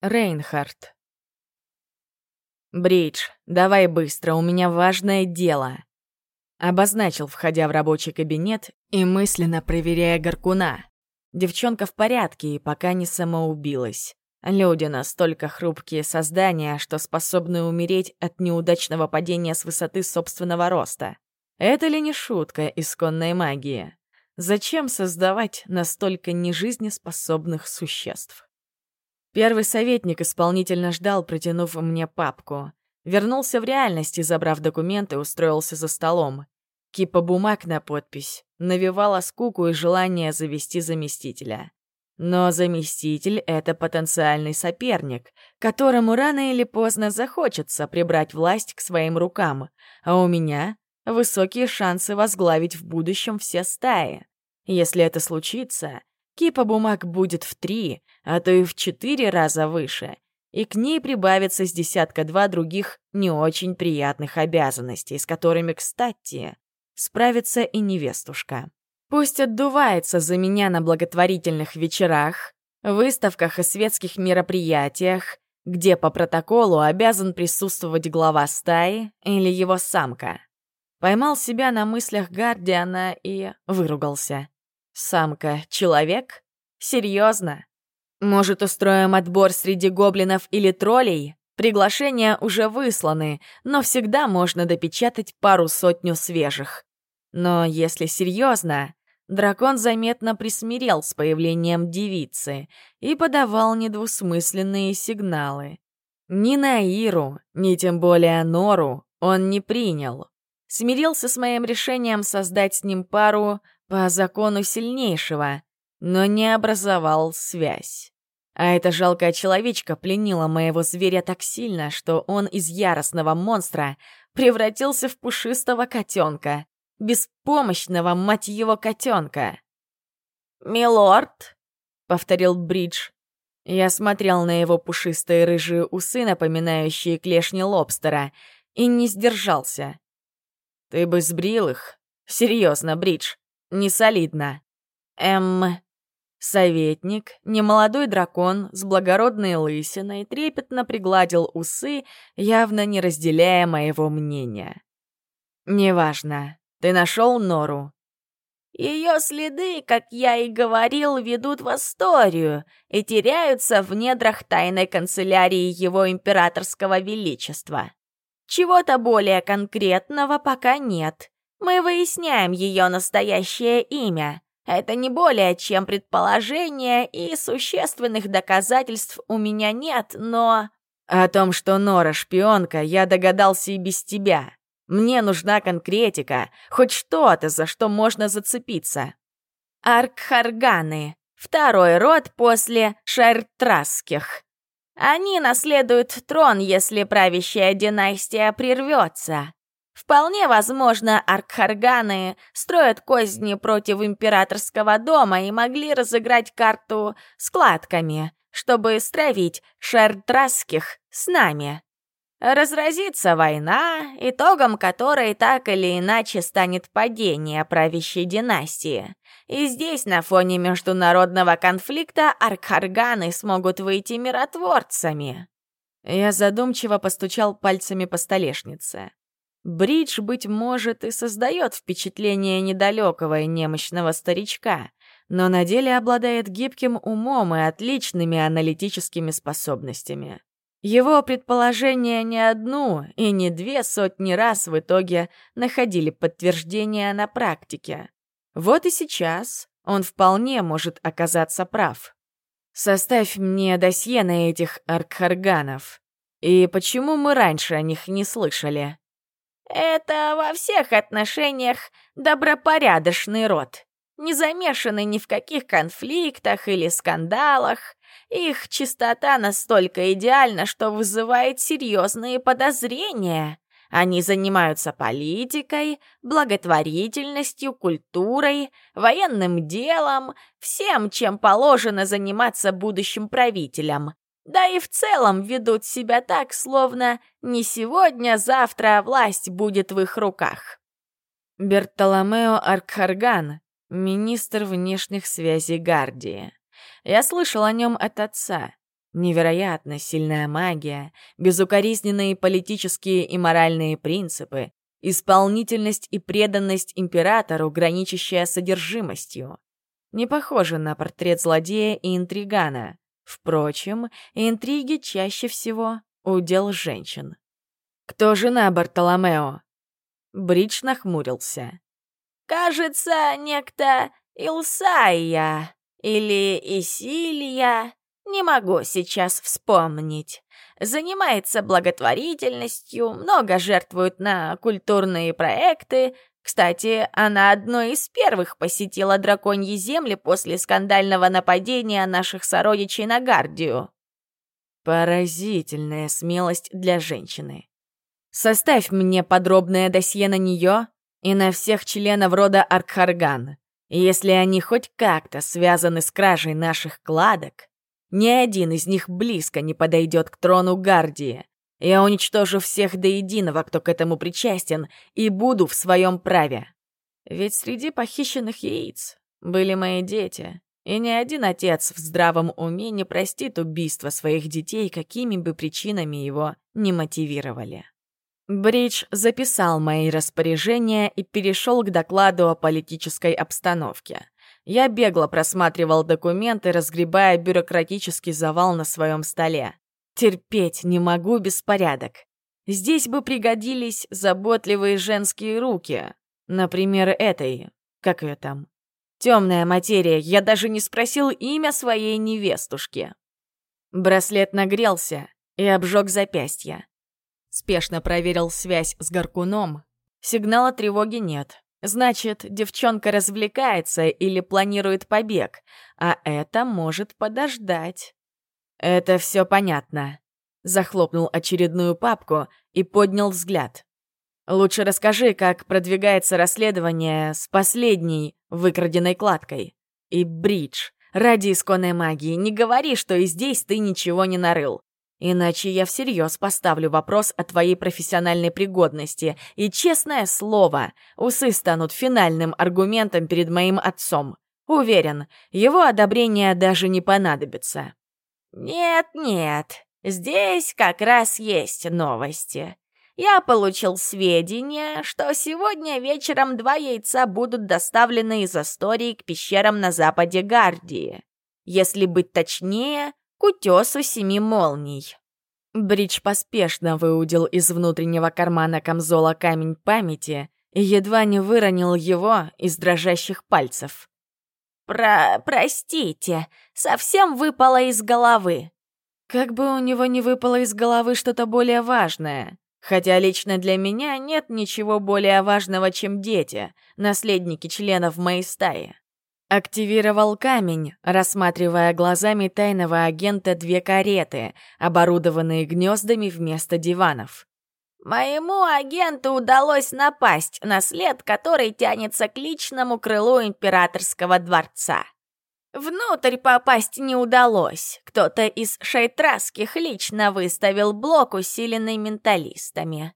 Рейнхард. «Бридж, давай быстро, у меня важное дело!» Обозначил, входя в рабочий кабинет и мысленно проверяя Горкуна. Девчонка в порядке и пока не самоубилась. Люди настолько хрупкие создания, что способны умереть от неудачного падения с высоты собственного роста. Это ли не шутка исконной магии? Зачем создавать настолько нежизнеспособных существ? Первый советник исполнительно ждал, протянув мне папку. Вернулся в реальность и, забрав документы, устроился за столом. Кипа бумаг на подпись навевала скуку и желание завести заместителя. Но заместитель — это потенциальный соперник, которому рано или поздно захочется прибрать власть к своим рукам, а у меня — высокие шансы возглавить в будущем все стаи. Если это случится, Кипа бумаг будет в три, а то и в четыре раза выше, и к ней прибавится с десятка-два других не очень приятных обязанностей, с которыми, кстати, справится и невестушка. Пусть отдувается за меня на благотворительных вечерах, выставках и светских мероприятиях, где по протоколу обязан присутствовать глава стаи или его самка. Поймал себя на мыслях Гардиана и выругался. Самка — человек? Серьезно? Может, устроим отбор среди гоблинов или троллей? Приглашения уже высланы, но всегда можно допечатать пару-сотню свежих. Но если серьезно, дракон заметно присмирел с появлением девицы и подавал недвусмысленные сигналы. Ни на Иру, ни тем более Нору он не принял. Смирился с моим решением создать с ним пару по закону сильнейшего, но не образовал связь. А эта жалкая человечка пленила моего зверя так сильно, что он из яростного монстра превратился в пушистого котенка, беспомощного, мать его, котенка. «Милорд», — повторил Бридж. Я смотрел на его пушистые рыжие усы, напоминающие клешни лобстера, и не сдержался. «Ты бы сбрил их? Серьезно, Бридж, не солидно. Эм... Советник, немолодой дракон с благородной лысиной, трепетно пригладил усы, явно не разделяя моего мнения. «Неважно. Ты нашел Нору?» Ее следы, как я и говорил, ведут в историю и теряются в недрах тайной канцелярии его императорского величества. Чего-то более конкретного пока нет, мы выясняем ее настоящее имя. Это не более чем предположение, и существенных доказательств у меня нет, но... О том, что Нора шпионка, я догадался и без тебя. Мне нужна конкретика, хоть что-то, за что можно зацепиться. Аркхарганы. Второй род после Шартрасских. Они наследуют трон, если правящая династия прервется. Вполне возможно, аркхарганы строят козни против императорского дома и могли разыграть карту складками, чтобы стравить шардраских с нами. Разразится война, итогом которой так или иначе станет падение правящей династии. И здесь, на фоне международного конфликта, аркхарганы смогут выйти миротворцами. Я задумчиво постучал пальцами по столешнице. Бридж, быть может, и создает впечатление недалекого и немощного старичка, но на деле обладает гибким умом и отличными аналитическими способностями. Его предположения не одну и не две сотни раз в итоге находили подтверждение на практике. Вот и сейчас он вполне может оказаться прав. Составь мне досье на этих аркхарганов. И почему мы раньше о них не слышали? Это во всех отношениях добропорядочный род, не замешанный ни в каких конфликтах или скандалах. Их чистота настолько идеальна, что вызывает серьезные подозрения. Они занимаются политикой, благотворительностью, культурой, военным делом, всем, чем положено заниматься будущим правителям. Да и в целом ведут себя так, словно не сегодня-завтра власть будет в их руках. Бертоломео Аркхарган, министр внешних связей Гардии. Я слышал о нем от отца. Невероятно сильная магия, безукоризненные политические и моральные принципы, исполнительность и преданность императору, граничащая содержимостью. Не похоже на портрет злодея и интригана. Впрочем, интриги чаще всего удел женщин. «Кто жена Бартоломео?» Бридж нахмурился. «Кажется, некто Илсайя или Исилья. Не могу сейчас вспомнить. Занимается благотворительностью, много жертвует на культурные проекты. Кстати, она одной из первых посетила драконьи земли после скандального нападения наших сородичей на Гардию. Поразительная смелость для женщины. Составь мне подробное досье на нее и на всех членов рода Аркхарган. Если они хоть как-то связаны с кражей наших кладок, ни один из них близко не подойдет к трону Гардии. Я уничтожу всех до единого, кто к этому причастен, и буду в своем праве. Ведь среди похищенных яиц были мои дети, и ни один отец в здравом уме не простит убийство своих детей, какими бы причинами его не мотивировали. Бридж записал мои распоряжения и перешел к докладу о политической обстановке. Я бегло просматривал документы, разгребая бюрократический завал на своем столе. Терпеть не могу беспорядок. Здесь бы пригодились заботливые женские руки. Например, этой. Как ее там? Темная материя. Я даже не спросил имя своей невестушки. Браслет нагрелся и обжег запястье. Спешно проверил связь с Гаркуном. Сигнала тревоги нет. Значит, девчонка развлекается или планирует побег, а это может подождать. Это все понятно. Захлопнул очередную папку и поднял взгляд. Лучше расскажи, как продвигается расследование с последней выкраденной кладкой. И Бридж, ради исконной магии, не говори, что и здесь ты ничего не нарыл. Иначе я всерьез поставлю вопрос о твоей профессиональной пригодности, и, честное слово, усы станут финальным аргументом перед моим отцом. Уверен, его одобрение даже не понадобится. «Нет-нет, здесь как раз есть новости. Я получил сведения, что сегодня вечером два яйца будут доставлены из Астории к пещерам на западе Гардии. Если быть точнее, к утесу семи молний. Бридж поспешно выудил из внутреннего кармана камзола камень памяти и едва не выронил его из дрожащих пальцев. «Про... простите, совсем выпало из головы». Как бы у него не выпало из головы что-то более важное. Хотя лично для меня нет ничего более важного, чем дети, наследники членов моей стаи. Активировал камень, рассматривая глазами тайного агента две кареты, оборудованные гнездами вместо диванов. «Моему агенту удалось напасть на след, который тянется к личному крылу императорского дворца. Внутрь попасть не удалось. Кто-то из шейтраских лично выставил блок, усиленный менталистами.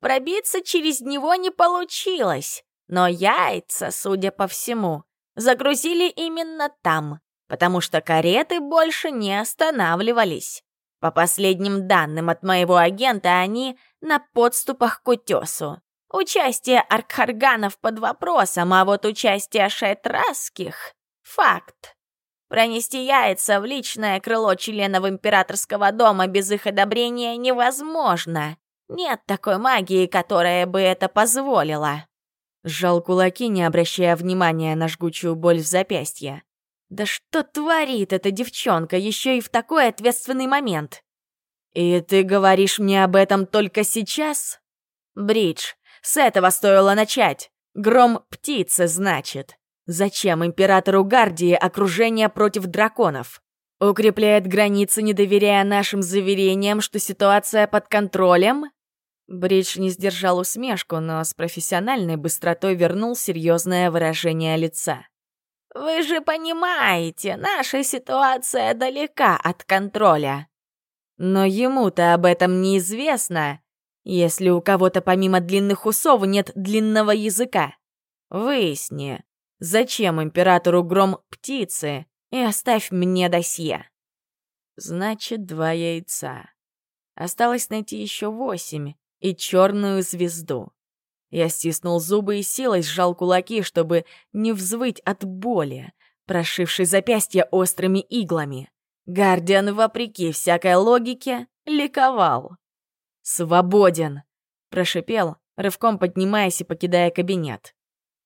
Пробиться через него не получилось, но яйца, судя по всему, загрузили именно там, потому что кареты больше не останавливались. По последним данным от моего агента, они на подступах к утесу. Участие аркхарганов под вопросом, а вот участие шетрасских — факт. Пронести яйца в личное крыло членов императорского дома без их одобрения невозможно. Нет такой магии, которая бы это позволила. Сжал кулаки, не обращая внимания на жгучую боль в запястье. «Да что творит эта девчонка еще и в такой ответственный момент?» «И ты говоришь мне об этом только сейчас?» «Бридж, с этого стоило начать. Гром птицы, значит. Зачем императору Гардии окружение против драконов? Укрепляет границы, не доверяя нашим заверениям, что ситуация под контролем? Бридж не сдержал усмешку, но с профессиональной быстротой вернул серьезное выражение лица. «Вы же понимаете, наша ситуация далека от контроля». «Но ему-то об этом неизвестно, если у кого-то помимо длинных усов нет длинного языка. Выясни, зачем императору гром птицы, и оставь мне досье». Значит, два яйца. Осталось найти еще восемь и черную звезду. Я стиснул зубы и силой сжал кулаки, чтобы не взвыть от боли, прошившей запястья острыми иглами. Гардиан, вопреки всякой логике, ликовал. «Свободен!» — прошипел, рывком поднимаясь и покидая кабинет.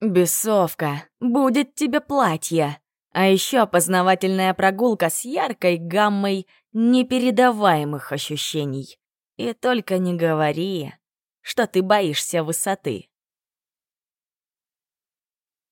«Бесовка, будет тебе платье!» А еще познавательная прогулка с яркой гаммой непередаваемых ощущений. И только не говори, что ты боишься высоты.